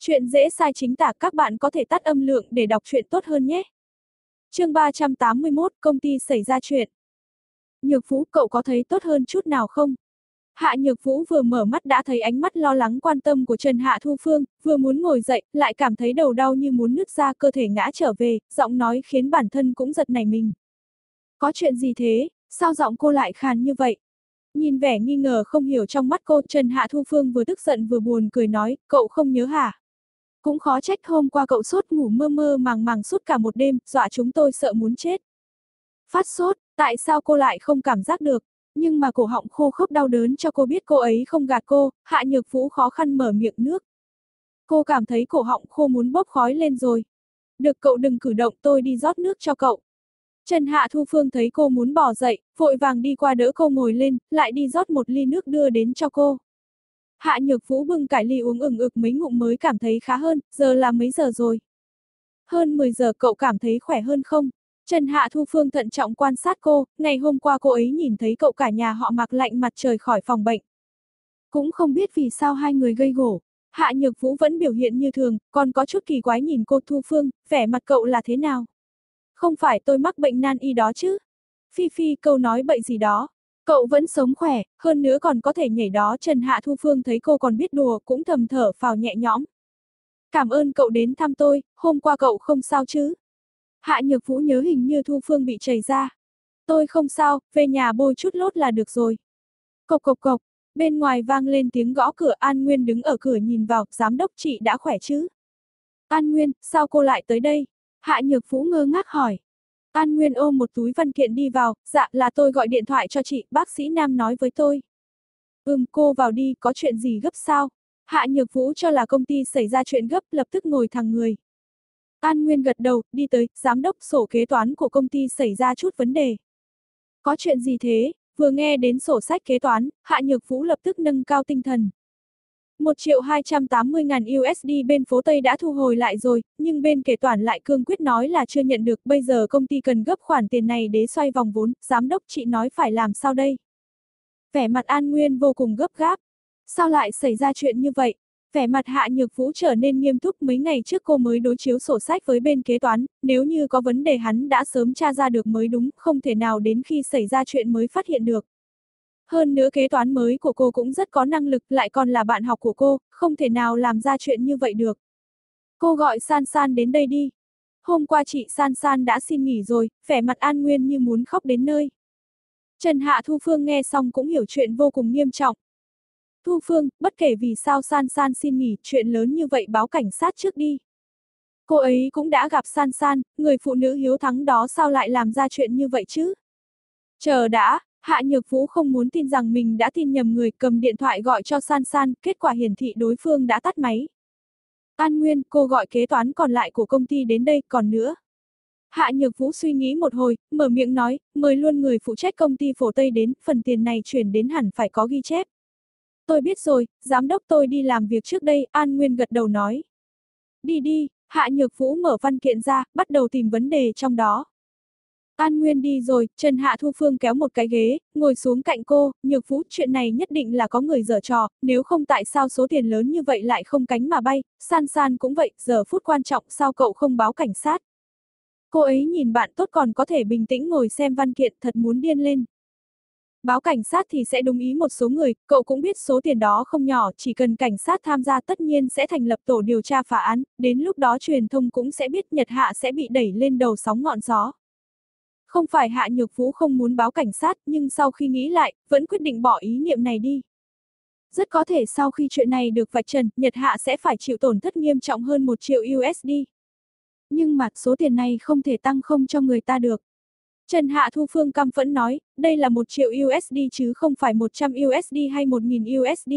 Chuyện dễ sai chính tả các bạn có thể tắt âm lượng để đọc chuyện tốt hơn nhé. chương 381, công ty xảy ra chuyện. Nhược Vũ, cậu có thấy tốt hơn chút nào không? Hạ Nhược Vũ vừa mở mắt đã thấy ánh mắt lo lắng quan tâm của Trần Hạ Thu Phương, vừa muốn ngồi dậy, lại cảm thấy đầu đau như muốn nứt ra cơ thể ngã trở về, giọng nói khiến bản thân cũng giật nảy mình. Có chuyện gì thế, sao giọng cô lại khàn như vậy? Nhìn vẻ nghi ngờ không hiểu trong mắt cô, Trần Hạ Thu Phương vừa tức giận vừa buồn cười nói, cậu không nhớ hả? Cũng khó trách hôm qua cậu sốt ngủ mơ mơ màng màng suốt cả một đêm, dọa chúng tôi sợ muốn chết. Phát sốt, tại sao cô lại không cảm giác được? Nhưng mà cổ họng khô khốc đau đớn cho cô biết cô ấy không gạt cô, hạ nhược vũ khó khăn mở miệng nước. Cô cảm thấy cổ họng khô muốn bốc khói lên rồi. Được cậu đừng cử động tôi đi rót nước cho cậu. Trần Hạ Thu Phương thấy cô muốn bỏ dậy, vội vàng đi qua đỡ cô ngồi lên, lại đi rót một ly nước đưa đến cho cô. Hạ Nhược Vũ bưng cải ly uống ừng ực mấy ngụm mới cảm thấy khá hơn, giờ là mấy giờ rồi? Hơn 10 giờ cậu cảm thấy khỏe hơn không? Trần Hạ Thu Phương thận trọng quan sát cô, ngày hôm qua cô ấy nhìn thấy cậu cả nhà họ mặc lạnh mặt trời khỏi phòng bệnh. Cũng không biết vì sao hai người gây gổ. Hạ Nhược Vũ vẫn biểu hiện như thường, còn có chút kỳ quái nhìn cô Thu Phương, vẻ mặt cậu là thế nào? Không phải tôi mắc bệnh nan y đó chứ? Phi Phi câu nói bậy gì đó. Cậu vẫn sống khỏe, hơn nữa còn có thể nhảy đó Trần Hạ Thu Phương thấy cô còn biết đùa cũng thầm thở phào nhẹ nhõm. Cảm ơn cậu đến thăm tôi, hôm qua cậu không sao chứ? Hạ Nhược Vũ nhớ hình như Thu Phương bị chảy ra. Tôi không sao, về nhà bôi chút lốt là được rồi. Cộc cộc cộc, bên ngoài vang lên tiếng gõ cửa An Nguyên đứng ở cửa nhìn vào, giám đốc chị đã khỏe chứ? An Nguyên, sao cô lại tới đây? Hạ Nhược Vũ ngơ ngác hỏi. An Nguyên ôm một túi văn kiện đi vào, dạ là tôi gọi điện thoại cho chị, bác sĩ Nam nói với tôi. Ừm, cô vào đi, có chuyện gì gấp sao? Hạ Nhược Vũ cho là công ty xảy ra chuyện gấp, lập tức ngồi thẳng người. An Nguyên gật đầu, đi tới, giám đốc sổ kế toán của công ty xảy ra chút vấn đề. Có chuyện gì thế? Vừa nghe đến sổ sách kế toán, Hạ Nhược Vũ lập tức nâng cao tinh thần. 1 triệu 280 ngàn USD bên phố Tây đã thu hồi lại rồi, nhưng bên kế toán lại cương quyết nói là chưa nhận được, bây giờ công ty cần gấp khoản tiền này để xoay vòng vốn, giám đốc chị nói phải làm sao đây? Vẻ mặt An Nguyên vô cùng gấp gáp. Sao lại xảy ra chuyện như vậy? Vẻ mặt Hạ Nhược Vũ trở nên nghiêm túc mấy ngày trước cô mới đối chiếu sổ sách với bên kế toán, nếu như có vấn đề hắn đã sớm tra ra được mới đúng, không thể nào đến khi xảy ra chuyện mới phát hiện được. Hơn nữa kế toán mới của cô cũng rất có năng lực, lại còn là bạn học của cô, không thể nào làm ra chuyện như vậy được. Cô gọi San San đến đây đi. Hôm qua chị San San đã xin nghỉ rồi, vẻ mặt an nguyên như muốn khóc đến nơi. Trần Hạ Thu Phương nghe xong cũng hiểu chuyện vô cùng nghiêm trọng, Thu Phương, bất kể vì sao San San xin nghỉ, chuyện lớn như vậy báo cảnh sát trước đi. Cô ấy cũng đã gặp San San, người phụ nữ hiếu thắng đó sao lại làm ra chuyện như vậy chứ? Chờ đã, Hạ Nhược Vũ không muốn tin rằng mình đã tin nhầm người cầm điện thoại gọi cho San San, kết quả hiển thị đối phương đã tắt máy. An Nguyên, cô gọi kế toán còn lại của công ty đến đây, còn nữa. Hạ Nhược Vũ suy nghĩ một hồi, mở miệng nói, mời luôn người phụ trách công ty phổ Tây đến, phần tiền này chuyển đến hẳn phải có ghi chép. Tôi biết rồi, giám đốc tôi đi làm việc trước đây, An Nguyên gật đầu nói. Đi đi, Hạ Nhược Vũ mở văn kiện ra, bắt đầu tìm vấn đề trong đó. An Nguyên đi rồi, Trần Hạ Thu Phương kéo một cái ghế, ngồi xuống cạnh cô, Nhược Vũ, chuyện này nhất định là có người dở trò, nếu không tại sao số tiền lớn như vậy lại không cánh mà bay, san san cũng vậy, giờ phút quan trọng sao cậu không báo cảnh sát. Cô ấy nhìn bạn tốt còn có thể bình tĩnh ngồi xem văn kiện thật muốn điên lên. Báo cảnh sát thì sẽ đúng ý một số người, cậu cũng biết số tiền đó không nhỏ, chỉ cần cảnh sát tham gia tất nhiên sẽ thành lập tổ điều tra phá án, đến lúc đó truyền thông cũng sẽ biết Nhật Hạ sẽ bị đẩy lên đầu sóng ngọn gió. Không phải Hạ Nhược Vũ không muốn báo cảnh sát, nhưng sau khi nghĩ lại, vẫn quyết định bỏ ý niệm này đi. Rất có thể sau khi chuyện này được vạch trần, Nhật Hạ sẽ phải chịu tổn thất nghiêm trọng hơn 1 triệu USD. Nhưng mà số tiền này không thể tăng không cho người ta được. Trần Hạ Thu Phương căm phẫn nói, đây là 1 triệu USD chứ không phải 100 USD hay 1.000 USD.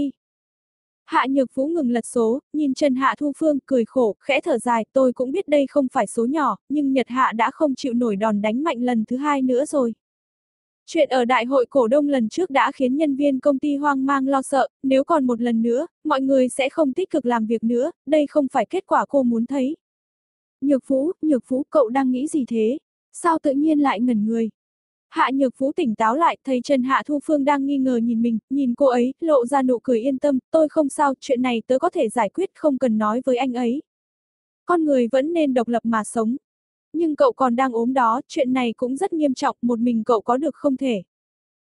Hạ Nhược Vũ ngừng lật số, nhìn Trần Hạ Thu Phương cười khổ, khẽ thở dài, tôi cũng biết đây không phải số nhỏ, nhưng Nhật Hạ đã không chịu nổi đòn đánh mạnh lần thứ hai nữa rồi. Chuyện ở đại hội cổ đông lần trước đã khiến nhân viên công ty hoang mang lo sợ, nếu còn một lần nữa, mọi người sẽ không tích cực làm việc nữa, đây không phải kết quả cô muốn thấy. Nhược Vũ, Nhược Vũ, cậu đang nghĩ gì thế? Sao tự nhiên lại ngẩn người? Hạ Nhược Vũ tỉnh táo lại, thấy Trần Hạ Thu Phương đang nghi ngờ nhìn mình, nhìn cô ấy, lộ ra nụ cười yên tâm, tôi không sao, chuyện này tớ có thể giải quyết, không cần nói với anh ấy. Con người vẫn nên độc lập mà sống. Nhưng cậu còn đang ốm đó, chuyện này cũng rất nghiêm trọng, một mình cậu có được không thể.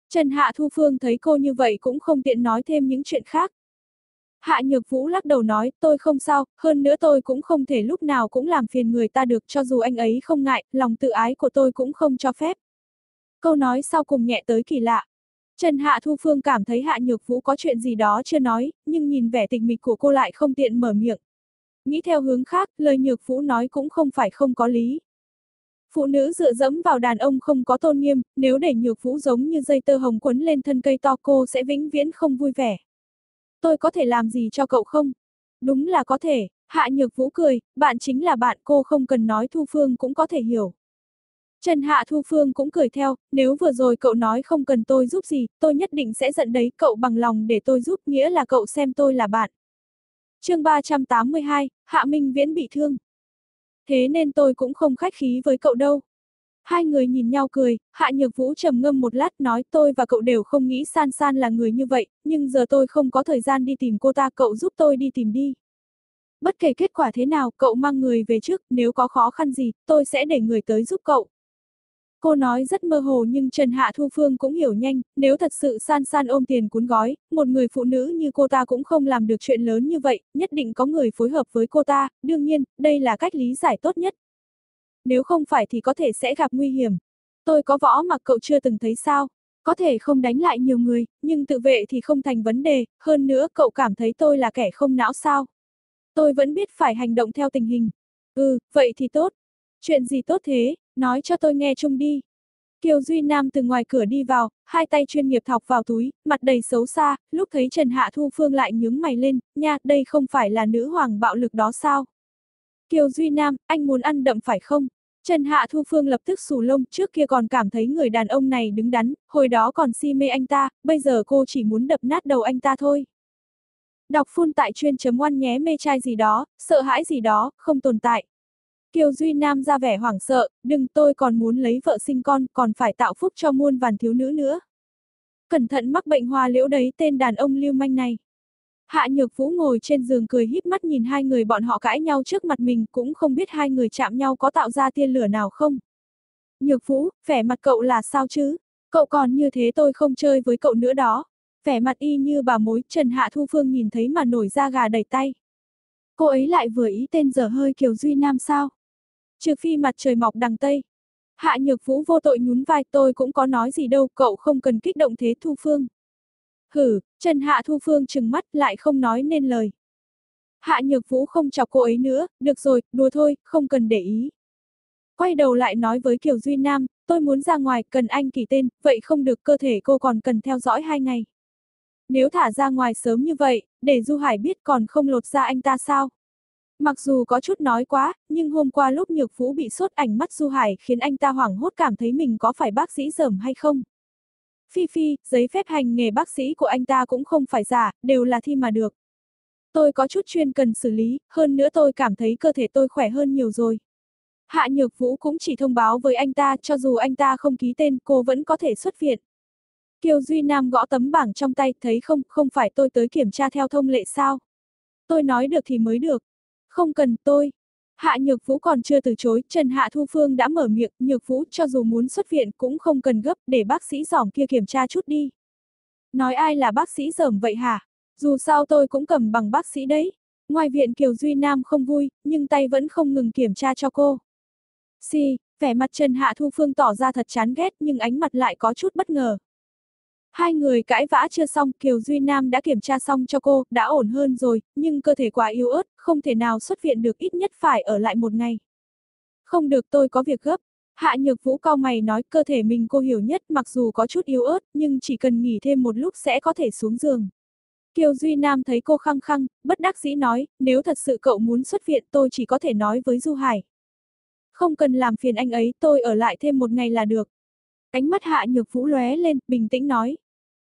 Trần Hạ Thu Phương thấy cô như vậy cũng không tiện nói thêm những chuyện khác. Hạ Nhược Vũ lắc đầu nói, tôi không sao, hơn nữa tôi cũng không thể lúc nào cũng làm phiền người ta được cho dù anh ấy không ngại, lòng tự ái của tôi cũng không cho phép. Câu nói sau cùng nhẹ tới kỳ lạ. Trần Hạ Thu Phương cảm thấy Hạ Nhược Vũ có chuyện gì đó chưa nói, nhưng nhìn vẻ tịch mịch của cô lại không tiện mở miệng. Nghĩ theo hướng khác, lời Nhược Vũ nói cũng không phải không có lý. Phụ nữ dựa dẫm vào đàn ông không có tôn nghiêm, nếu để Nhược Vũ giống như dây tơ hồng quấn lên thân cây to cô sẽ vĩnh viễn không vui vẻ. Tôi có thể làm gì cho cậu không? Đúng là có thể, Hạ Nhược Vũ cười, bạn chính là bạn cô không cần nói Thu Phương cũng có thể hiểu. Trần Hạ Thu Phương cũng cười theo, nếu vừa rồi cậu nói không cần tôi giúp gì, tôi nhất định sẽ giận đấy, cậu bằng lòng để tôi giúp, nghĩa là cậu xem tôi là bạn. chương 382, Hạ Minh Viễn bị thương. Thế nên tôi cũng không khách khí với cậu đâu. Hai người nhìn nhau cười, Hạ Nhược Vũ trầm ngâm một lát nói tôi và cậu đều không nghĩ San San là người như vậy, nhưng giờ tôi không có thời gian đi tìm cô ta, cậu giúp tôi đi tìm đi. Bất kể kết quả thế nào, cậu mang người về trước, nếu có khó khăn gì, tôi sẽ để người tới giúp cậu. Cô nói rất mơ hồ nhưng Trần Hạ Thu Phương cũng hiểu nhanh, nếu thật sự san san ôm tiền cuốn gói, một người phụ nữ như cô ta cũng không làm được chuyện lớn như vậy, nhất định có người phối hợp với cô ta, đương nhiên, đây là cách lý giải tốt nhất. Nếu không phải thì có thể sẽ gặp nguy hiểm. Tôi có võ mà cậu chưa từng thấy sao? Có thể không đánh lại nhiều người, nhưng tự vệ thì không thành vấn đề, hơn nữa cậu cảm thấy tôi là kẻ không não sao? Tôi vẫn biết phải hành động theo tình hình. Ừ, vậy thì tốt. Chuyện gì tốt thế? Nói cho tôi nghe chung đi. Kiều Duy Nam từ ngoài cửa đi vào, hai tay chuyên nghiệp thọc vào túi, mặt đầy xấu xa, lúc thấy Trần Hạ Thu Phương lại nhướng mày lên, nha, đây không phải là nữ hoàng bạo lực đó sao? Kiều Duy Nam, anh muốn ăn đậm phải không? Trần Hạ Thu Phương lập tức sù lông, trước kia còn cảm thấy người đàn ông này đứng đắn, hồi đó còn si mê anh ta, bây giờ cô chỉ muốn đập nát đầu anh ta thôi. Đọc phun tại chuyên chấm oan nhé mê trai gì đó, sợ hãi gì đó, không tồn tại. Kiều Duy Nam ra vẻ hoảng sợ, đừng tôi còn muốn lấy vợ sinh con, còn phải tạo phúc cho muôn vàn thiếu nữ nữa. Cẩn thận mắc bệnh hoa liễu đấy tên đàn ông lưu manh này. Hạ Nhược Vũ ngồi trên giường cười híp mắt nhìn hai người bọn họ cãi nhau trước mặt mình, cũng không biết hai người chạm nhau có tạo ra tiên lửa nào không. Nhược Vũ, vẻ mặt cậu là sao chứ? Cậu còn như thế tôi không chơi với cậu nữa đó. Vẻ mặt y như bà mối, Trần Hạ Thu Phương nhìn thấy mà nổi da gà đầy tay. Cô ấy lại vừa ý tên dở hơi Kiều Duy Nam sao? Trừ phi mặt trời mọc đằng Tây. Hạ Nhược Vũ vô tội nhún vai tôi cũng có nói gì đâu, cậu không cần kích động thế Thu Phương. Hử, Trần Hạ Thu Phương trừng mắt lại không nói nên lời. Hạ Nhược Vũ không chọc cô ấy nữa, được rồi, đùa thôi, không cần để ý. Quay đầu lại nói với Kiều Duy Nam, tôi muốn ra ngoài, cần anh kỳ tên, vậy không được cơ thể cô còn cần theo dõi hai ngày. Nếu thả ra ngoài sớm như vậy, để Du Hải biết còn không lột ra anh ta sao? Mặc dù có chút nói quá, nhưng hôm qua lúc Nhược Vũ bị sốt ảnh mắt Du Hải khiến anh ta hoảng hốt cảm thấy mình có phải bác sĩ dởm hay không. Phi Phi, giấy phép hành nghề bác sĩ của anh ta cũng không phải giả, đều là thi mà được. Tôi có chút chuyên cần xử lý, hơn nữa tôi cảm thấy cơ thể tôi khỏe hơn nhiều rồi. Hạ Nhược Vũ cũng chỉ thông báo với anh ta, cho dù anh ta không ký tên, cô vẫn có thể xuất viện. Kiều Duy Nam gõ tấm bảng trong tay, thấy không, không phải tôi tới kiểm tra theo thông lệ sao. Tôi nói được thì mới được. Không cần tôi. Hạ Nhược Vũ còn chưa từ chối, Trần Hạ Thu Phương đã mở miệng, Nhược Vũ cho dù muốn xuất viện cũng không cần gấp, để bác sĩ giỏm kia kiểm tra chút đi. Nói ai là bác sĩ giỏm vậy hả? Dù sao tôi cũng cầm bằng bác sĩ đấy. Ngoài viện Kiều Duy Nam không vui, nhưng tay vẫn không ngừng kiểm tra cho cô. Si, vẻ mặt Trần Hạ Thu Phương tỏ ra thật chán ghét nhưng ánh mặt lại có chút bất ngờ. Hai người cãi vã chưa xong, Kiều Duy Nam đã kiểm tra xong cho cô, đã ổn hơn rồi, nhưng cơ thể quá yếu ớt, không thể nào xuất viện được ít nhất phải ở lại một ngày. Không được tôi có việc gấp. Hạ Nhược Vũ cao mày nói cơ thể mình cô hiểu nhất mặc dù có chút yếu ớt nhưng chỉ cần nghỉ thêm một lúc sẽ có thể xuống giường. Kiều Duy Nam thấy cô khăng khăng, bất đắc dĩ nói, nếu thật sự cậu muốn xuất viện tôi chỉ có thể nói với Du Hải. Không cần làm phiền anh ấy, tôi ở lại thêm một ngày là được. Ánh mắt Hạ Nhược Vũ lóe lên, bình tĩnh nói.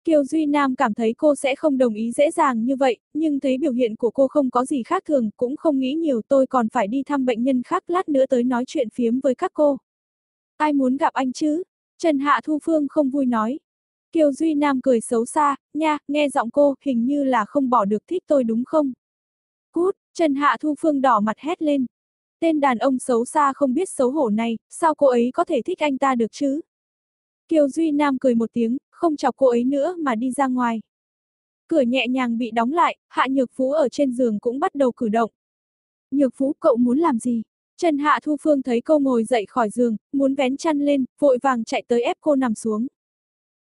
Kiều Duy Nam cảm thấy cô sẽ không đồng ý dễ dàng như vậy, nhưng thấy biểu hiện của cô không có gì khác thường, cũng không nghĩ nhiều tôi còn phải đi thăm bệnh nhân khác lát nữa tới nói chuyện phiếm với các cô. Ai muốn gặp anh chứ? Trần Hạ Thu Phương không vui nói. Kiều Duy Nam cười xấu xa, nha, nghe giọng cô, hình như là không bỏ được thích tôi đúng không? Cút, Trần Hạ Thu Phương đỏ mặt hét lên. Tên đàn ông xấu xa không biết xấu hổ này, sao cô ấy có thể thích anh ta được chứ? Kiều Duy Nam cười một tiếng, không chọc cô ấy nữa mà đi ra ngoài. Cửa nhẹ nhàng bị đóng lại, Hạ Nhược Phú ở trên giường cũng bắt đầu cử động. Nhược Phú, cậu muốn làm gì? Trần Hạ Thu Phương thấy cô ngồi dậy khỏi giường, muốn vén chăn lên, vội vàng chạy tới ép cô nằm xuống.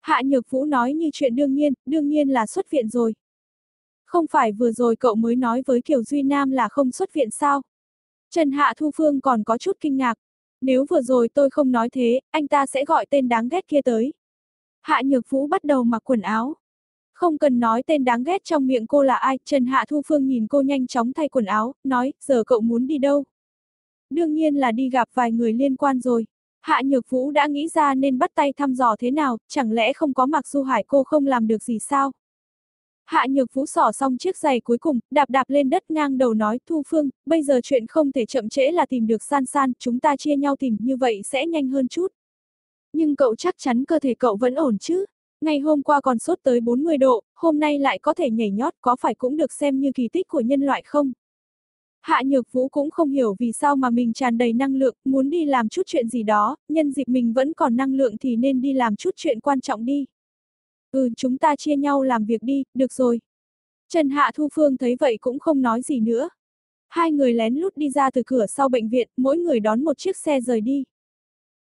Hạ Nhược Vũ nói như chuyện đương nhiên, đương nhiên là xuất viện rồi. Không phải vừa rồi cậu mới nói với Kiều Duy Nam là không xuất viện sao? Trần Hạ Thu Phương còn có chút kinh ngạc. Nếu vừa rồi tôi không nói thế, anh ta sẽ gọi tên đáng ghét kia tới. Hạ Nhược Vũ bắt đầu mặc quần áo. Không cần nói tên đáng ghét trong miệng cô là ai, Trần Hạ Thu Phương nhìn cô nhanh chóng thay quần áo, nói, giờ cậu muốn đi đâu? Đương nhiên là đi gặp vài người liên quan rồi. Hạ Nhược Vũ đã nghĩ ra nên bắt tay thăm dò thế nào, chẳng lẽ không có Mặc Du Hải cô không làm được gì sao? Hạ Nhược Vũ xỏ xong chiếc giày cuối cùng, đạp đạp lên đất ngang đầu nói Thu Phương, bây giờ chuyện không thể chậm trễ là tìm được san san, chúng ta chia nhau tìm như vậy sẽ nhanh hơn chút. Nhưng cậu chắc chắn cơ thể cậu vẫn ổn chứ? Ngày hôm qua còn sốt tới 40 độ, hôm nay lại có thể nhảy nhót có phải cũng được xem như kỳ tích của nhân loại không? Hạ Nhược Vũ cũng không hiểu vì sao mà mình tràn đầy năng lượng, muốn đi làm chút chuyện gì đó, nhân dịp mình vẫn còn năng lượng thì nên đi làm chút chuyện quan trọng đi. Ừ, chúng ta chia nhau làm việc đi, được rồi. Trần Hạ Thu Phương thấy vậy cũng không nói gì nữa. Hai người lén lút đi ra từ cửa sau bệnh viện, mỗi người đón một chiếc xe rời đi.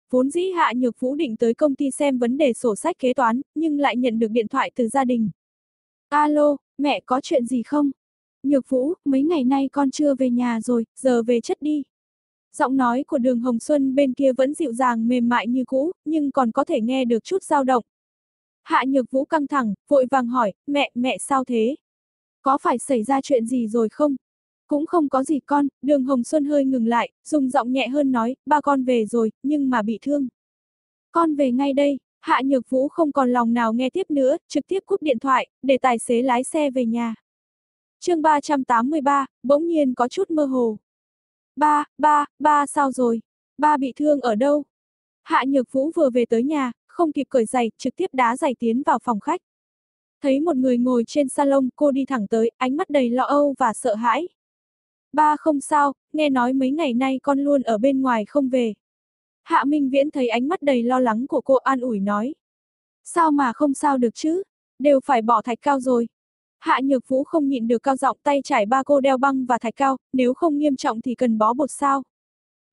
Vốn dĩ Hạ Nhược Vũ định tới công ty xem vấn đề sổ sách kế toán, nhưng lại nhận được điện thoại từ gia đình. Alo, mẹ có chuyện gì không? Nhược Vũ, mấy ngày nay con chưa về nhà rồi, giờ về chất đi. Giọng nói của đường Hồng Xuân bên kia vẫn dịu dàng mềm mại như cũ, nhưng còn có thể nghe được chút dao động. Hạ Nhược Vũ căng thẳng, vội vàng hỏi, mẹ, mẹ sao thế? Có phải xảy ra chuyện gì rồi không? Cũng không có gì con, đường Hồng Xuân hơi ngừng lại, dùng giọng nhẹ hơn nói, ba con về rồi, nhưng mà bị thương. Con về ngay đây, Hạ Nhược Vũ không còn lòng nào nghe tiếp nữa, trực tiếp cúp điện thoại, để tài xế lái xe về nhà chương 383, bỗng nhiên có chút mơ hồ. Ba, ba, ba sao rồi? Ba bị thương ở đâu? Hạ Nhược Vũ vừa về tới nhà, không kịp cởi giày, trực tiếp đá giày tiến vào phòng khách. Thấy một người ngồi trên salon, cô đi thẳng tới, ánh mắt đầy lo âu và sợ hãi. Ba không sao, nghe nói mấy ngày nay con luôn ở bên ngoài không về. Hạ Minh Viễn thấy ánh mắt đầy lo lắng của cô an ủi nói. Sao mà không sao được chứ? Đều phải bỏ thạch cao rồi. Hạ Nhược Vũ không nhịn được cao giọng tay trải ba cô đeo băng và thạch cao, nếu không nghiêm trọng thì cần bó bột sao.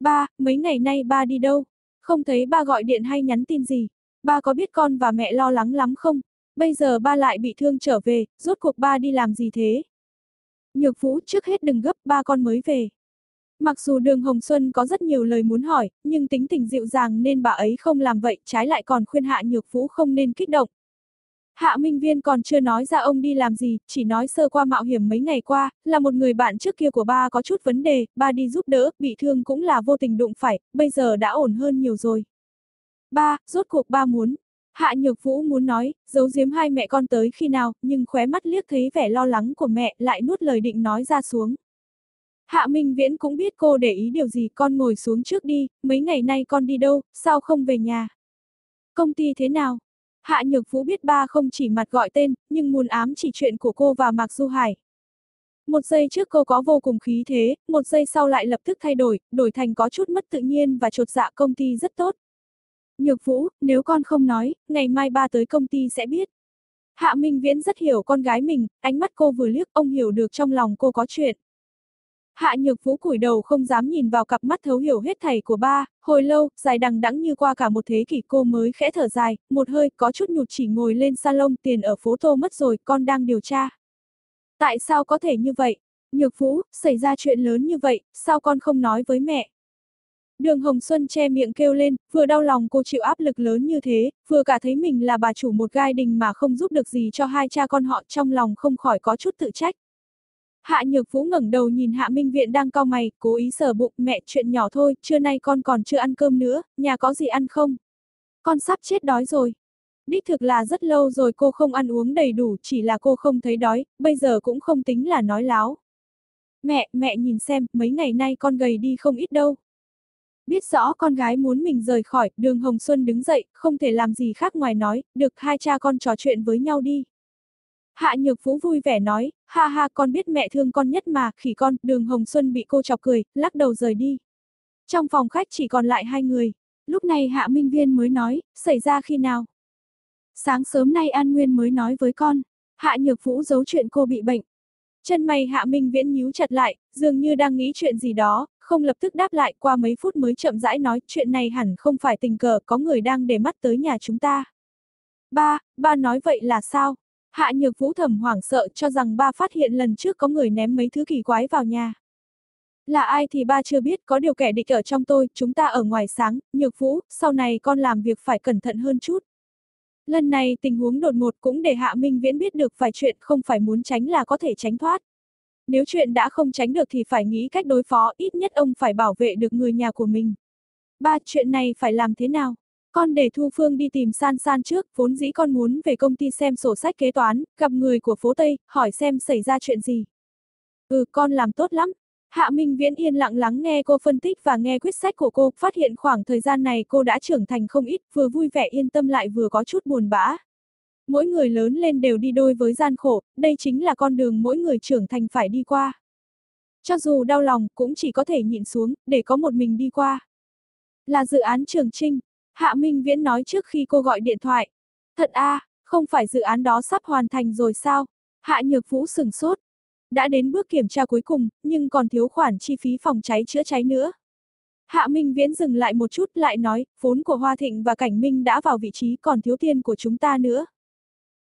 Ba, mấy ngày nay ba đi đâu? Không thấy ba gọi điện hay nhắn tin gì. Ba có biết con và mẹ lo lắng lắm không? Bây giờ ba lại bị thương trở về, rốt cuộc ba đi làm gì thế? Nhược Vũ trước hết đừng gấp ba con mới về. Mặc dù đường Hồng Xuân có rất nhiều lời muốn hỏi, nhưng tính tình dịu dàng nên bà ấy không làm vậy, trái lại còn khuyên Hạ Nhược Vũ không nên kích động, Hạ Minh Viên còn chưa nói ra ông đi làm gì, chỉ nói sơ qua mạo hiểm mấy ngày qua, là một người bạn trước kia của ba có chút vấn đề, ba đi giúp đỡ, bị thương cũng là vô tình đụng phải, bây giờ đã ổn hơn nhiều rồi. Ba, rốt cuộc ba muốn. Hạ Nhược Vũ muốn nói, giấu giếm hai mẹ con tới khi nào, nhưng khóe mắt liếc thấy vẻ lo lắng của mẹ, lại nuốt lời định nói ra xuống. Hạ Minh Viễn cũng biết cô để ý điều gì, con ngồi xuống trước đi, mấy ngày nay con đi đâu, sao không về nhà? Công ty thế nào? Hạ Nhược Vũ biết ba không chỉ mặt gọi tên, nhưng muốn ám chỉ chuyện của cô và Mạc Du Hải. Một giây trước cô có vô cùng khí thế, một giây sau lại lập tức thay đổi, đổi thành có chút mất tự nhiên và trột dạ công ty rất tốt. Nhược Vũ, nếu con không nói, ngày mai ba tới công ty sẽ biết. Hạ Minh Viễn rất hiểu con gái mình, ánh mắt cô vừa liếc ông hiểu được trong lòng cô có chuyện. Hạ nhược vũ cúi đầu không dám nhìn vào cặp mắt thấu hiểu hết thảy của ba, hồi lâu, dài đằng đẵng như qua cả một thế kỷ cô mới khẽ thở dài, một hơi, có chút nhụt chỉ ngồi lên salon tiền ở phố tô mất rồi, con đang điều tra. Tại sao có thể như vậy? Nhược vũ, xảy ra chuyện lớn như vậy, sao con không nói với mẹ? Đường Hồng Xuân che miệng kêu lên, vừa đau lòng cô chịu áp lực lớn như thế, vừa cả thấy mình là bà chủ một gai đình mà không giúp được gì cho hai cha con họ trong lòng không khỏi có chút tự trách. Hạ Nhược Vũ ngẩng đầu nhìn Hạ Minh Viện đang cau mày, cố ý sờ bụng, mẹ chuyện nhỏ thôi, trưa nay con còn chưa ăn cơm nữa, nhà có gì ăn không? Con sắp chết đói rồi. Đích thực là rất lâu rồi cô không ăn uống đầy đủ, chỉ là cô không thấy đói, bây giờ cũng không tính là nói láo. Mẹ, mẹ nhìn xem, mấy ngày nay con gầy đi không ít đâu. Biết rõ con gái muốn mình rời khỏi, đường Hồng Xuân đứng dậy, không thể làm gì khác ngoài nói, được hai cha con trò chuyện với nhau đi. Hạ Nhược Vũ vui vẻ nói, ha ha con biết mẹ thương con nhất mà, khỉ con, đường Hồng Xuân bị cô chọc cười, lắc đầu rời đi. Trong phòng khách chỉ còn lại hai người. Lúc này Hạ Minh Viên mới nói, xảy ra khi nào? Sáng sớm nay An Nguyên mới nói với con, Hạ Nhược Vũ giấu chuyện cô bị bệnh. Chân mày Hạ Minh Viễn nhíu chặt lại, dường như đang nghĩ chuyện gì đó, không lập tức đáp lại qua mấy phút mới chậm rãi nói chuyện này hẳn không phải tình cờ có người đang để mắt tới nhà chúng ta. Ba, ba nói vậy là sao? Hạ Nhược Vũ thầm hoảng sợ cho rằng ba phát hiện lần trước có người ném mấy thứ kỳ quái vào nhà. Là ai thì ba chưa biết, có điều kẻ địch ở trong tôi, chúng ta ở ngoài sáng, Nhược Vũ, sau này con làm việc phải cẩn thận hơn chút. Lần này tình huống đột ngột cũng để Hạ Minh Viễn biết được vài chuyện không phải muốn tránh là có thể tránh thoát. Nếu chuyện đã không tránh được thì phải nghĩ cách đối phó, ít nhất ông phải bảo vệ được người nhà của mình. Ba, chuyện này phải làm thế nào? Con để Thu Phương đi tìm San San trước, vốn dĩ con muốn về công ty xem sổ sách kế toán, gặp người của phố Tây, hỏi xem xảy ra chuyện gì. Ừ, con làm tốt lắm. Hạ Minh Viễn yên lặng lắng nghe cô phân tích và nghe quyết sách của cô, phát hiện khoảng thời gian này cô đã trưởng thành không ít, vừa vui vẻ yên tâm lại vừa có chút buồn bã. Mỗi người lớn lên đều đi đôi với gian khổ, đây chính là con đường mỗi người trưởng thành phải đi qua. Cho dù đau lòng, cũng chỉ có thể nhịn xuống, để có một mình đi qua. Là dự án Trường Trinh, Hạ Minh Viễn nói trước khi cô gọi điện thoại. Thật a, à, không phải dự án đó sắp hoàn thành rồi sao? Hạ Nhược Vũ sừng sốt. Đã đến bước kiểm tra cuối cùng, nhưng còn thiếu khoản chi phí phòng cháy chữa cháy nữa. Hạ Minh Viễn dừng lại một chút lại nói, vốn của Hoa Thịnh và Cảnh Minh đã vào vị trí còn thiếu tiền của chúng ta nữa.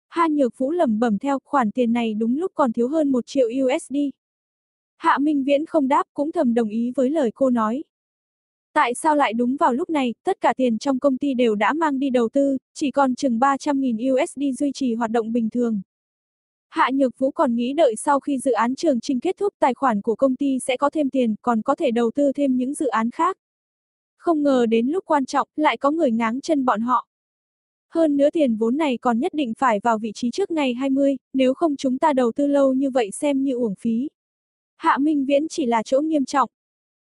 Hạ Nhược Vũ lẩm bẩm theo, khoản tiền này đúng lúc còn thiếu hơn một triệu USD. Hạ Minh Viễn không đáp cũng thầm đồng ý với lời cô nói. Tại sao lại đúng vào lúc này, tất cả tiền trong công ty đều đã mang đi đầu tư, chỉ còn chừng 300.000 USD duy trì hoạt động bình thường. Hạ Nhược Vũ còn nghĩ đợi sau khi dự án trường trinh kết thúc tài khoản của công ty sẽ có thêm tiền, còn có thể đầu tư thêm những dự án khác. Không ngờ đến lúc quan trọng, lại có người ngáng chân bọn họ. Hơn nữa tiền vốn này còn nhất định phải vào vị trí trước ngày 20, nếu không chúng ta đầu tư lâu như vậy xem như uổng phí. Hạ Minh Viễn chỉ là chỗ nghiêm trọng.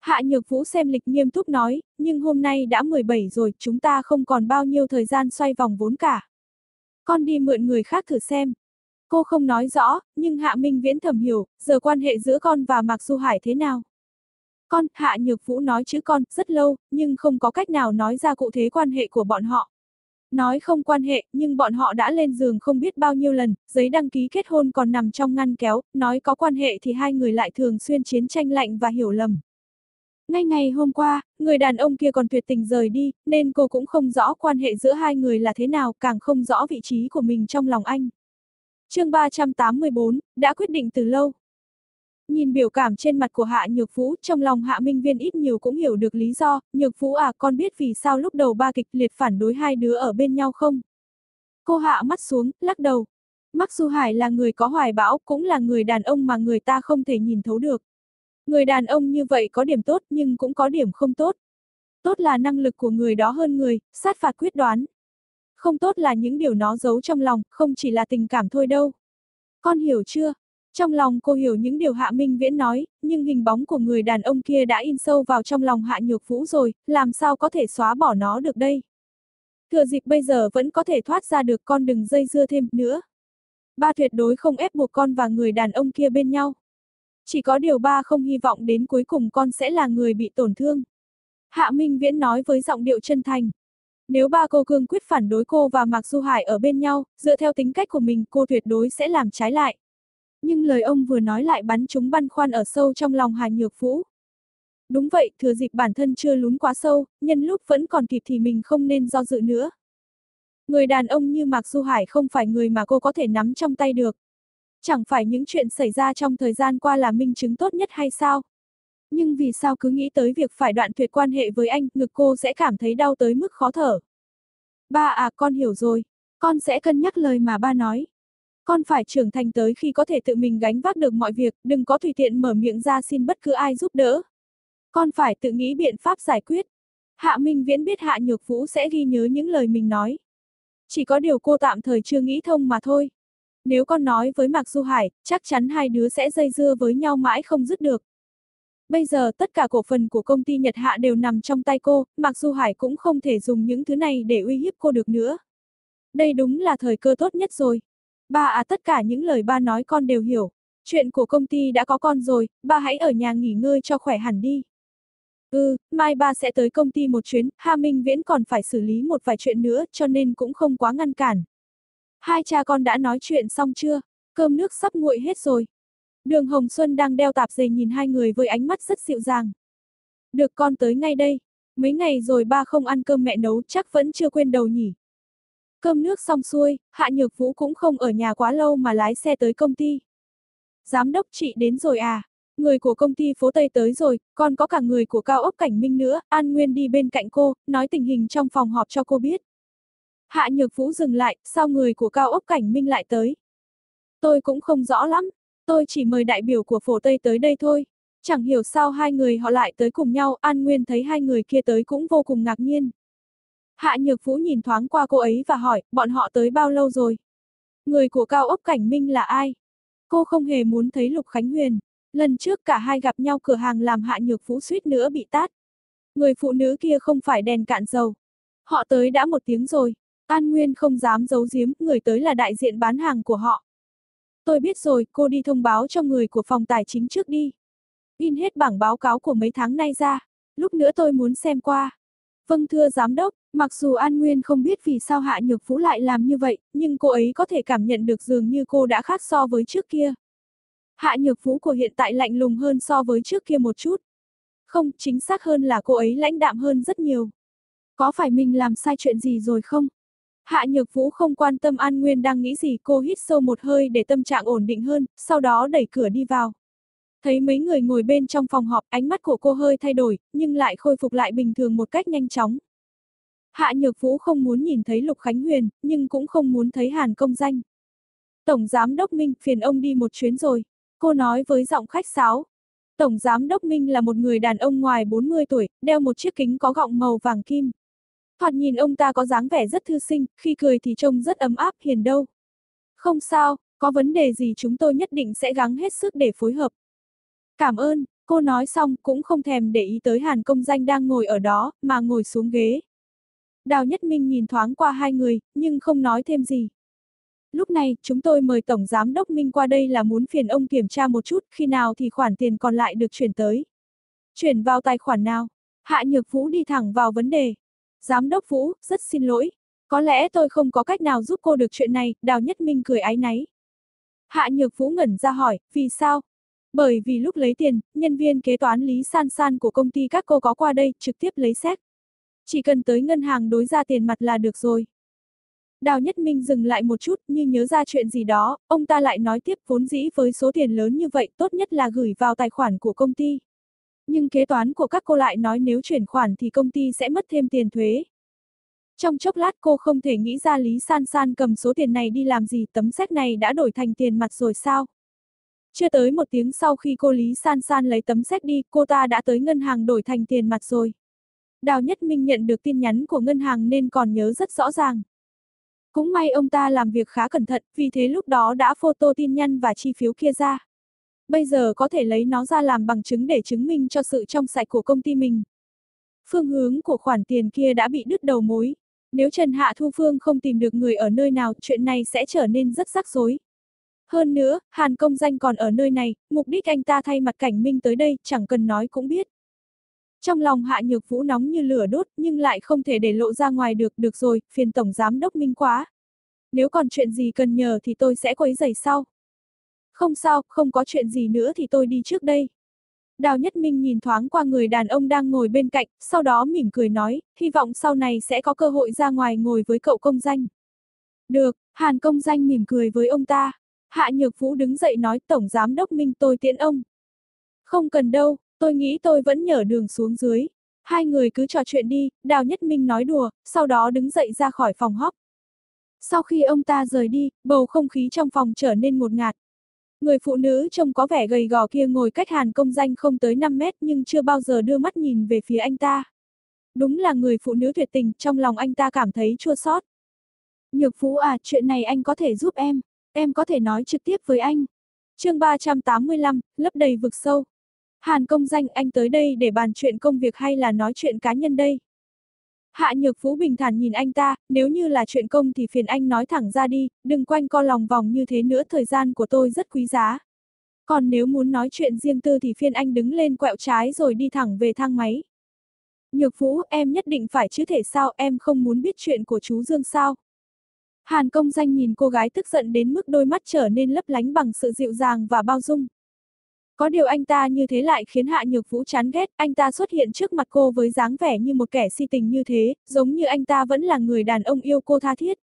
Hạ Nhược Vũ xem lịch nghiêm túc nói, nhưng hôm nay đã 17 rồi, chúng ta không còn bao nhiêu thời gian xoay vòng vốn cả. Con đi mượn người khác thử xem. Cô không nói rõ, nhưng Hạ Minh Viễn thầm hiểu, giờ quan hệ giữa con và Mạc Du Hải thế nào? Con, Hạ Nhược Vũ nói chữ con, rất lâu, nhưng không có cách nào nói ra cụ thể quan hệ của bọn họ. Nói không quan hệ, nhưng bọn họ đã lên giường không biết bao nhiêu lần, giấy đăng ký kết hôn còn nằm trong ngăn kéo, nói có quan hệ thì hai người lại thường xuyên chiến tranh lạnh và hiểu lầm. Ngay ngày hôm qua, người đàn ông kia còn tuyệt tình rời đi, nên cô cũng không rõ quan hệ giữa hai người là thế nào, càng không rõ vị trí của mình trong lòng anh. chương 384, đã quyết định từ lâu. Nhìn biểu cảm trên mặt của Hạ Nhược Vũ, trong lòng Hạ Minh Viên ít nhiều cũng hiểu được lý do, Nhược Vũ à con biết vì sao lúc đầu ba kịch liệt phản đối hai đứa ở bên nhau không? Cô hạ mắt xuống, lắc đầu. Mặc Du Hải là người có hoài bão, cũng là người đàn ông mà người ta không thể nhìn thấu được. Người đàn ông như vậy có điểm tốt nhưng cũng có điểm không tốt. Tốt là năng lực của người đó hơn người, sát phạt quyết đoán. Không tốt là những điều nó giấu trong lòng, không chỉ là tình cảm thôi đâu. Con hiểu chưa? Trong lòng cô hiểu những điều Hạ Minh Viễn nói, nhưng hình bóng của người đàn ông kia đã in sâu vào trong lòng Hạ Nhược Vũ rồi, làm sao có thể xóa bỏ nó được đây? Thừa dịp bây giờ vẫn có thể thoát ra được con đừng dây dưa thêm nữa. Ba tuyệt đối không ép buộc con và người đàn ông kia bên nhau. Chỉ có điều ba không hy vọng đến cuối cùng con sẽ là người bị tổn thương. Hạ Minh Viễn nói với giọng điệu chân thành. Nếu ba cô cương quyết phản đối cô và Mạc Du Hải ở bên nhau, dựa theo tính cách của mình cô tuyệt đối sẽ làm trái lại. Nhưng lời ông vừa nói lại bắn chúng băn khoăn ở sâu trong lòng Hà Nhược Vũ. Đúng vậy, thừa dịp bản thân chưa lún quá sâu, nhân lúc vẫn còn kịp thì mình không nên do dự nữa. Người đàn ông như Mạc Du Hải không phải người mà cô có thể nắm trong tay được. Chẳng phải những chuyện xảy ra trong thời gian qua là minh chứng tốt nhất hay sao? Nhưng vì sao cứ nghĩ tới việc phải đoạn tuyệt quan hệ với anh, ngực cô sẽ cảm thấy đau tới mức khó thở. Ba à, con hiểu rồi. Con sẽ cân nhắc lời mà ba nói. Con phải trưởng thành tới khi có thể tự mình gánh vác được mọi việc, đừng có tùy tiện mở miệng ra xin bất cứ ai giúp đỡ. Con phải tự nghĩ biện pháp giải quyết. Hạ Minh Viễn biết Hạ Nhược Vũ sẽ ghi nhớ những lời mình nói. Chỉ có điều cô tạm thời chưa nghĩ thông mà thôi. Nếu con nói với Mạc Du Hải, chắc chắn hai đứa sẽ dây dưa với nhau mãi không dứt được. Bây giờ tất cả cổ phần của công ty Nhật Hạ đều nằm trong tay cô, mặc Du Hải cũng không thể dùng những thứ này để uy hiếp cô được nữa. Đây đúng là thời cơ tốt nhất rồi. Ba à tất cả những lời ba nói con đều hiểu. Chuyện của công ty đã có con rồi, ba hãy ở nhà nghỉ ngơi cho khỏe hẳn đi. Ừ, mai ba sẽ tới công ty một chuyến, Hà Minh Viễn còn phải xử lý một vài chuyện nữa cho nên cũng không quá ngăn cản. Hai cha con đã nói chuyện xong chưa? Cơm nước sắp nguội hết rồi. Đường Hồng Xuân đang đeo tạp dề nhìn hai người với ánh mắt rất dịu dàng. Được con tới ngay đây. Mấy ngày rồi ba không ăn cơm mẹ nấu chắc vẫn chưa quên đầu nhỉ. Cơm nước xong xuôi, Hạ Nhược Vũ cũng không ở nhà quá lâu mà lái xe tới công ty. Giám đốc chị đến rồi à? Người của công ty phố Tây tới rồi, còn có cả người của cao ốc cảnh minh nữa, An Nguyên đi bên cạnh cô, nói tình hình trong phòng họp cho cô biết. Hạ Nhược Vũ dừng lại, sao người của cao ốc cảnh minh lại tới? Tôi cũng không rõ lắm, tôi chỉ mời đại biểu của phố Tây tới đây thôi. Chẳng hiểu sao hai người họ lại tới cùng nhau, An Nguyên thấy hai người kia tới cũng vô cùng ngạc nhiên. Hạ Nhược Vũ nhìn thoáng qua cô ấy và hỏi, bọn họ tới bao lâu rồi? Người của cao ốc cảnh minh là ai? Cô không hề muốn thấy Lục Khánh Huyền. Lần trước cả hai gặp nhau cửa hàng làm Hạ Nhược Vũ suýt nữa bị tát. Người phụ nữ kia không phải đèn cạn dầu. Họ tới đã một tiếng rồi. An Nguyên không dám giấu giếm, người tới là đại diện bán hàng của họ. Tôi biết rồi, cô đi thông báo cho người của phòng tài chính trước đi. In hết bảng báo cáo của mấy tháng nay ra. Lúc nữa tôi muốn xem qua. Vâng thưa giám đốc, mặc dù An Nguyên không biết vì sao Hạ Nhược Vũ lại làm như vậy, nhưng cô ấy có thể cảm nhận được dường như cô đã khác so với trước kia. Hạ Nhược Vũ của hiện tại lạnh lùng hơn so với trước kia một chút. Không, chính xác hơn là cô ấy lãnh đạm hơn rất nhiều. Có phải mình làm sai chuyện gì rồi không? Hạ Nhược Vũ không quan tâm An Nguyên đang nghĩ gì, cô hít sâu một hơi để tâm trạng ổn định hơn, sau đó đẩy cửa đi vào. Thấy mấy người ngồi bên trong phòng họp, ánh mắt của cô hơi thay đổi, nhưng lại khôi phục lại bình thường một cách nhanh chóng. Hạ Nhược Vũ không muốn nhìn thấy Lục Khánh Huyền, nhưng cũng không muốn thấy Hàn Công Danh. Tổng Giám Đốc Minh, phiền ông đi một chuyến rồi. Cô nói với giọng khách sáo. Tổng Giám Đốc Minh là một người đàn ông ngoài 40 tuổi, đeo một chiếc kính có gọng màu vàng kim. Thoạt nhìn ông ta có dáng vẻ rất thư sinh, khi cười thì trông rất ấm áp hiền đâu. Không sao, có vấn đề gì chúng tôi nhất định sẽ gắng hết sức để phối hợp. Cảm ơn, cô nói xong cũng không thèm để ý tới Hàn công danh đang ngồi ở đó, mà ngồi xuống ghế. Đào Nhất Minh nhìn thoáng qua hai người, nhưng không nói thêm gì. Lúc này, chúng tôi mời Tổng Giám Đốc Minh qua đây là muốn phiền ông kiểm tra một chút khi nào thì khoản tiền còn lại được chuyển tới. Chuyển vào tài khoản nào? Hạ Nhược Vũ đi thẳng vào vấn đề. Giám Đốc Vũ, rất xin lỗi. Có lẽ tôi không có cách nào giúp cô được chuyện này, Đào Nhất Minh cười áy náy. Hạ Nhược Vũ ngẩn ra hỏi, vì sao? Bởi vì lúc lấy tiền, nhân viên kế toán Lý San San của công ty các cô có qua đây, trực tiếp lấy xét. Chỉ cần tới ngân hàng đối ra tiền mặt là được rồi. Đào Nhất Minh dừng lại một chút như nhớ ra chuyện gì đó, ông ta lại nói tiếp vốn dĩ với số tiền lớn như vậy tốt nhất là gửi vào tài khoản của công ty. Nhưng kế toán của các cô lại nói nếu chuyển khoản thì công ty sẽ mất thêm tiền thuế. Trong chốc lát cô không thể nghĩ ra Lý San San cầm số tiền này đi làm gì tấm xét này đã đổi thành tiền mặt rồi sao? Chưa tới một tiếng sau khi cô Lý San San lấy tấm xét đi, cô ta đã tới ngân hàng đổi thành tiền mặt rồi. Đào Nhất Minh nhận được tin nhắn của ngân hàng nên còn nhớ rất rõ ràng. Cũng may ông ta làm việc khá cẩn thận, vì thế lúc đó đã photo tin nhắn và chi phiếu kia ra. Bây giờ có thể lấy nó ra làm bằng chứng để chứng minh cho sự trong sạch của công ty mình. Phương hướng của khoản tiền kia đã bị đứt đầu mối. Nếu Trần Hạ Thu Phương không tìm được người ở nơi nào, chuyện này sẽ trở nên rất rắc rối. Hơn nữa, Hàn công danh còn ở nơi này, mục đích anh ta thay mặt cảnh minh tới đây, chẳng cần nói cũng biết. Trong lòng Hạ Nhược Vũ nóng như lửa đốt, nhưng lại không thể để lộ ra ngoài được, được rồi, phiền Tổng Giám Đốc Minh quá. Nếu còn chuyện gì cần nhờ thì tôi sẽ quấy giày sau. Không sao, không có chuyện gì nữa thì tôi đi trước đây. Đào Nhất Minh nhìn thoáng qua người đàn ông đang ngồi bên cạnh, sau đó mỉm cười nói, hy vọng sau này sẽ có cơ hội ra ngoài ngồi với cậu công danh. Được, Hàn công danh mỉm cười với ông ta. Hạ Nhược Vũ đứng dậy nói Tổng Giám Đốc Minh tôi tiễn ông. Không cần đâu, tôi nghĩ tôi vẫn nhở đường xuống dưới. Hai người cứ trò chuyện đi, Đào Nhất Minh nói đùa, sau đó đứng dậy ra khỏi phòng hóc. Sau khi ông ta rời đi, bầu không khí trong phòng trở nên ngột ngạt. Người phụ nữ trông có vẻ gầy gò kia ngồi cách Hàn công danh không tới 5 mét nhưng chưa bao giờ đưa mắt nhìn về phía anh ta. Đúng là người phụ nữ tuyệt tình, trong lòng anh ta cảm thấy chua xót. Nhược phú à, chuyện này anh có thể giúp em. Em có thể nói trực tiếp với anh. chương 385, lấp đầy vực sâu. Hàn công danh anh tới đây để bàn chuyện công việc hay là nói chuyện cá nhân đây? Hạ Nhược Vũ bình thản nhìn anh ta, nếu như là chuyện công thì phiền anh nói thẳng ra đi, đừng quanh co lòng vòng như thế nữa thời gian của tôi rất quý giá. Còn nếu muốn nói chuyện riêng tư thì phiền anh đứng lên quẹo trái rồi đi thẳng về thang máy. Nhược Vũ, em nhất định phải chứ thể sao, em không muốn biết chuyện của chú Dương sao. Hàn công danh nhìn cô gái tức giận đến mức đôi mắt trở nên lấp lánh bằng sự dịu dàng và bao dung. Có điều anh ta như thế lại khiến Hạ Nhược Vũ chán ghét, anh ta xuất hiện trước mặt cô với dáng vẻ như một kẻ si tình như thế, giống như anh ta vẫn là người đàn ông yêu cô tha thiết.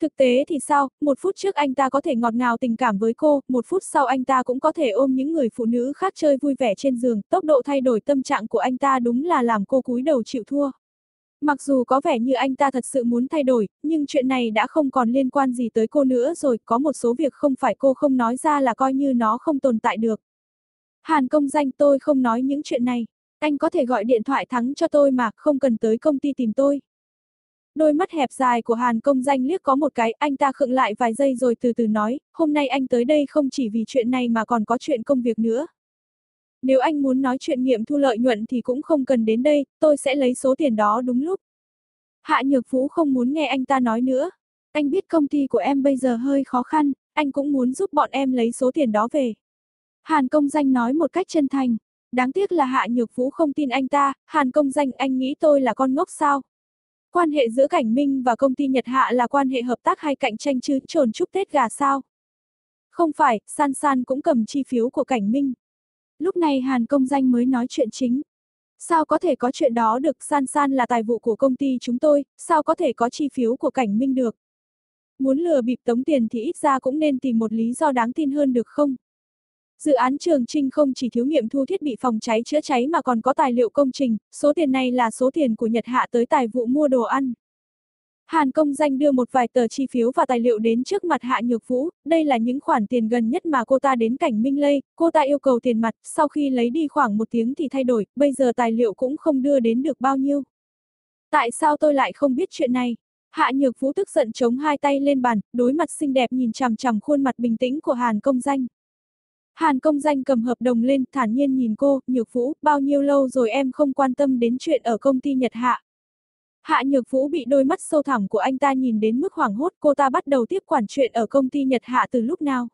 Thực tế thì sao, một phút trước anh ta có thể ngọt ngào tình cảm với cô, một phút sau anh ta cũng có thể ôm những người phụ nữ khác chơi vui vẻ trên giường, tốc độ thay đổi tâm trạng của anh ta đúng là làm cô cúi đầu chịu thua. Mặc dù có vẻ như anh ta thật sự muốn thay đổi, nhưng chuyện này đã không còn liên quan gì tới cô nữa rồi, có một số việc không phải cô không nói ra là coi như nó không tồn tại được. Hàn công danh tôi không nói những chuyện này, anh có thể gọi điện thoại thắng cho tôi mà, không cần tới công ty tìm tôi. Đôi mắt hẹp dài của Hàn công danh liếc có một cái, anh ta khựng lại vài giây rồi từ từ nói, hôm nay anh tới đây không chỉ vì chuyện này mà còn có chuyện công việc nữa. Nếu anh muốn nói chuyện nghiệm thu lợi nhuận thì cũng không cần đến đây, tôi sẽ lấy số tiền đó đúng lúc. Hạ Nhược Vũ không muốn nghe anh ta nói nữa. Anh biết công ty của em bây giờ hơi khó khăn, anh cũng muốn giúp bọn em lấy số tiền đó về. Hàn công danh nói một cách chân thành. Đáng tiếc là Hạ Nhược Vũ không tin anh ta, Hàn công danh anh nghĩ tôi là con ngốc sao? Quan hệ giữa Cảnh Minh và công ty Nhật Hạ là quan hệ hợp tác hay cạnh tranh chứ trồn chúc Tết gà sao? Không phải, San San cũng cầm chi phiếu của Cảnh Minh. Lúc này Hàn công danh mới nói chuyện chính. Sao có thể có chuyện đó được, San San là tài vụ của công ty chúng tôi, sao có thể có chi phiếu của Cảnh Minh được? Muốn lừa bịp tống tiền thì ít ra cũng nên tìm một lý do đáng tin hơn được không? Dự án Trường Trinh không chỉ thiếu nghiệm thu thiết bị phòng cháy chữa cháy mà còn có tài liệu công trình, số tiền này là số tiền của Nhật Hạ tới tài vụ mua đồ ăn. Hàn công danh đưa một vài tờ chi phiếu và tài liệu đến trước mặt Hạ Nhược Vũ, đây là những khoản tiền gần nhất mà cô ta đến cảnh Minh Lây, cô ta yêu cầu tiền mặt, sau khi lấy đi khoảng một tiếng thì thay đổi, bây giờ tài liệu cũng không đưa đến được bao nhiêu. Tại sao tôi lại không biết chuyện này? Hạ Nhược Vũ tức giận chống hai tay lên bàn, đối mặt xinh đẹp nhìn chằm chằm khuôn mặt bình tĩnh của Hàn công danh. Hàn công danh cầm hợp đồng lên, thản nhiên nhìn cô, Nhược Vũ, bao nhiêu lâu rồi em không quan tâm đến chuyện ở công ty Nhật Hạ. Hạ Nhược Vũ bị đôi mắt sâu thẳm của anh ta nhìn đến mức hoảng hốt, cô ta bắt đầu tiếp quản chuyện ở công ty Nhật Hạ từ lúc nào.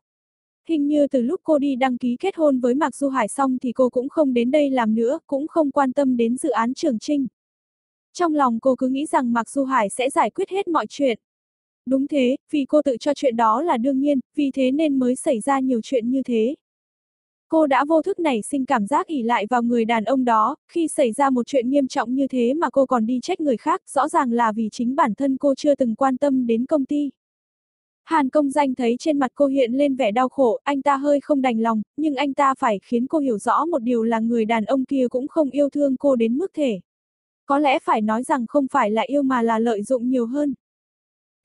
Hình như từ lúc cô đi đăng ký kết hôn với Mạc Du Hải xong thì cô cũng không đến đây làm nữa, cũng không quan tâm đến dự án trường trinh. Trong lòng cô cứ nghĩ rằng Mạc Du Hải sẽ giải quyết hết mọi chuyện. Đúng thế, vì cô tự cho chuyện đó là đương nhiên, vì thế nên mới xảy ra nhiều chuyện như thế. Cô đã vô thức nảy sinh cảm giác ỉ lại vào người đàn ông đó, khi xảy ra một chuyện nghiêm trọng như thế mà cô còn đi trách người khác, rõ ràng là vì chính bản thân cô chưa từng quan tâm đến công ty. Hàn công danh thấy trên mặt cô hiện lên vẻ đau khổ, anh ta hơi không đành lòng, nhưng anh ta phải khiến cô hiểu rõ một điều là người đàn ông kia cũng không yêu thương cô đến mức thể. Có lẽ phải nói rằng không phải là yêu mà là lợi dụng nhiều hơn.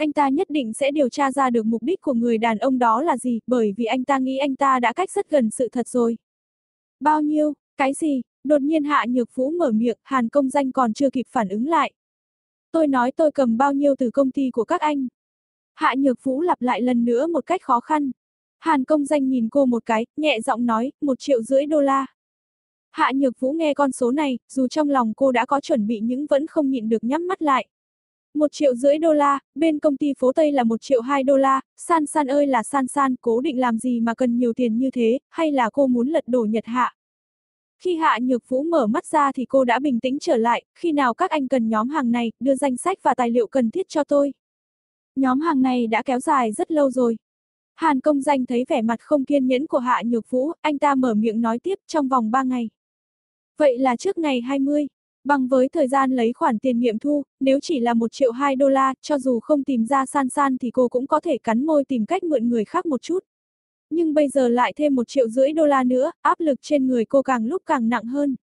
Anh ta nhất định sẽ điều tra ra được mục đích của người đàn ông đó là gì, bởi vì anh ta nghĩ anh ta đã cách rất gần sự thật rồi. Bao nhiêu, cái gì, đột nhiên Hạ Nhược Vũ mở miệng, Hàn công danh còn chưa kịp phản ứng lại. Tôi nói tôi cầm bao nhiêu từ công ty của các anh. Hạ Nhược Vũ lặp lại lần nữa một cách khó khăn. Hàn công danh nhìn cô một cái, nhẹ giọng nói, một triệu rưỡi đô la. Hạ Nhược Vũ nghe con số này, dù trong lòng cô đã có chuẩn bị nhưng vẫn không nhịn được nhắm mắt lại. Một triệu rưỡi đô la, bên công ty phố Tây là một triệu hai đô la, san san ơi là san san, cố định làm gì mà cần nhiều tiền như thế, hay là cô muốn lật đổ Nhật Hạ? Khi Hạ Nhược Vũ mở mắt ra thì cô đã bình tĩnh trở lại, khi nào các anh cần nhóm hàng này, đưa danh sách và tài liệu cần thiết cho tôi. Nhóm hàng này đã kéo dài rất lâu rồi. Hàn công danh thấy vẻ mặt không kiên nhẫn của Hạ Nhược Vũ, anh ta mở miệng nói tiếp trong vòng 3 ngày. Vậy là trước ngày 20. Bằng với thời gian lấy khoản tiền nghiệm thu, nếu chỉ là 1 triệu 2 đô la, cho dù không tìm ra san san thì cô cũng có thể cắn môi tìm cách mượn người khác một chút. Nhưng bây giờ lại thêm 1 triệu rưỡi đô la nữa, áp lực trên người cô càng lúc càng nặng hơn.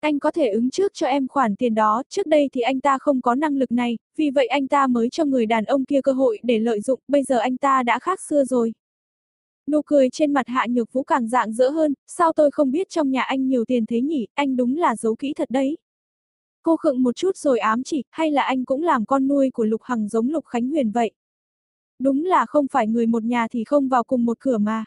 Anh có thể ứng trước cho em khoản tiền đó, trước đây thì anh ta không có năng lực này, vì vậy anh ta mới cho người đàn ông kia cơ hội để lợi dụng, bây giờ anh ta đã khác xưa rồi. Nụ cười trên mặt Hạ Nhược Vũ càng dạng dỡ hơn, sao tôi không biết trong nhà anh nhiều tiền thế nhỉ, anh đúng là giấu kỹ thật đấy. Cô khựng một chút rồi ám chỉ, hay là anh cũng làm con nuôi của Lục Hằng giống Lục Khánh Huyền vậy? Đúng là không phải người một nhà thì không vào cùng một cửa mà.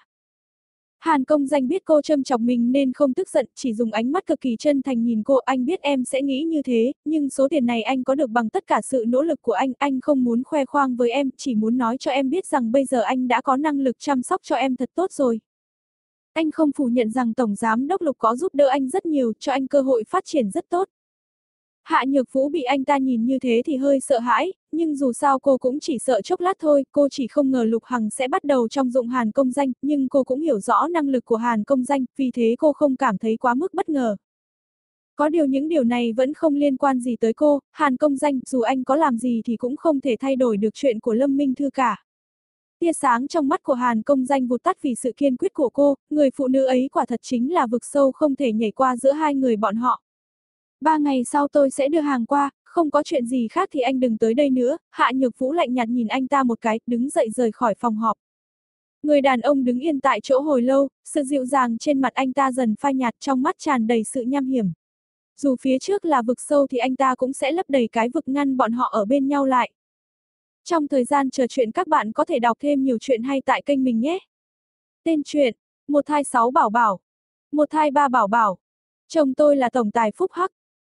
Hàn công danh biết cô châm chọc mình nên không tức giận, chỉ dùng ánh mắt cực kỳ chân thành nhìn cô, anh biết em sẽ nghĩ như thế, nhưng số tiền này anh có được bằng tất cả sự nỗ lực của anh, anh không muốn khoe khoang với em, chỉ muốn nói cho em biết rằng bây giờ anh đã có năng lực chăm sóc cho em thật tốt rồi. Anh không phủ nhận rằng Tổng Giám Đốc Lục có giúp đỡ anh rất nhiều, cho anh cơ hội phát triển rất tốt. Hạ Nhược Vũ bị anh ta nhìn như thế thì hơi sợ hãi, nhưng dù sao cô cũng chỉ sợ chốc lát thôi, cô chỉ không ngờ Lục Hằng sẽ bắt đầu trong dụng Hàn công danh, nhưng cô cũng hiểu rõ năng lực của Hàn công danh, vì thế cô không cảm thấy quá mức bất ngờ. Có điều những điều này vẫn không liên quan gì tới cô, Hàn công danh, dù anh có làm gì thì cũng không thể thay đổi được chuyện của Lâm Minh Thư cả. Tia sáng trong mắt của Hàn công danh vụt tắt vì sự kiên quyết của cô, người phụ nữ ấy quả thật chính là vực sâu không thể nhảy qua giữa hai người bọn họ. Ba ngày sau tôi sẽ đưa hàng qua, không có chuyện gì khác thì anh đừng tới đây nữa, Hạ Nhược Vũ lạnh nhạt nhìn anh ta một cái, đứng dậy rời khỏi phòng họp. Người đàn ông đứng yên tại chỗ hồi lâu, sự dịu dàng trên mặt anh ta dần phai nhạt trong mắt tràn đầy sự nham hiểm. Dù phía trước là vực sâu thì anh ta cũng sẽ lấp đầy cái vực ngăn bọn họ ở bên nhau lại. Trong thời gian chờ chuyện các bạn có thể đọc thêm nhiều chuyện hay tại kênh mình nhé. Tên truyện, một thai sáu bảo bảo, một thai ba bảo bảo. Chồng tôi là tổng tài phúc hắc.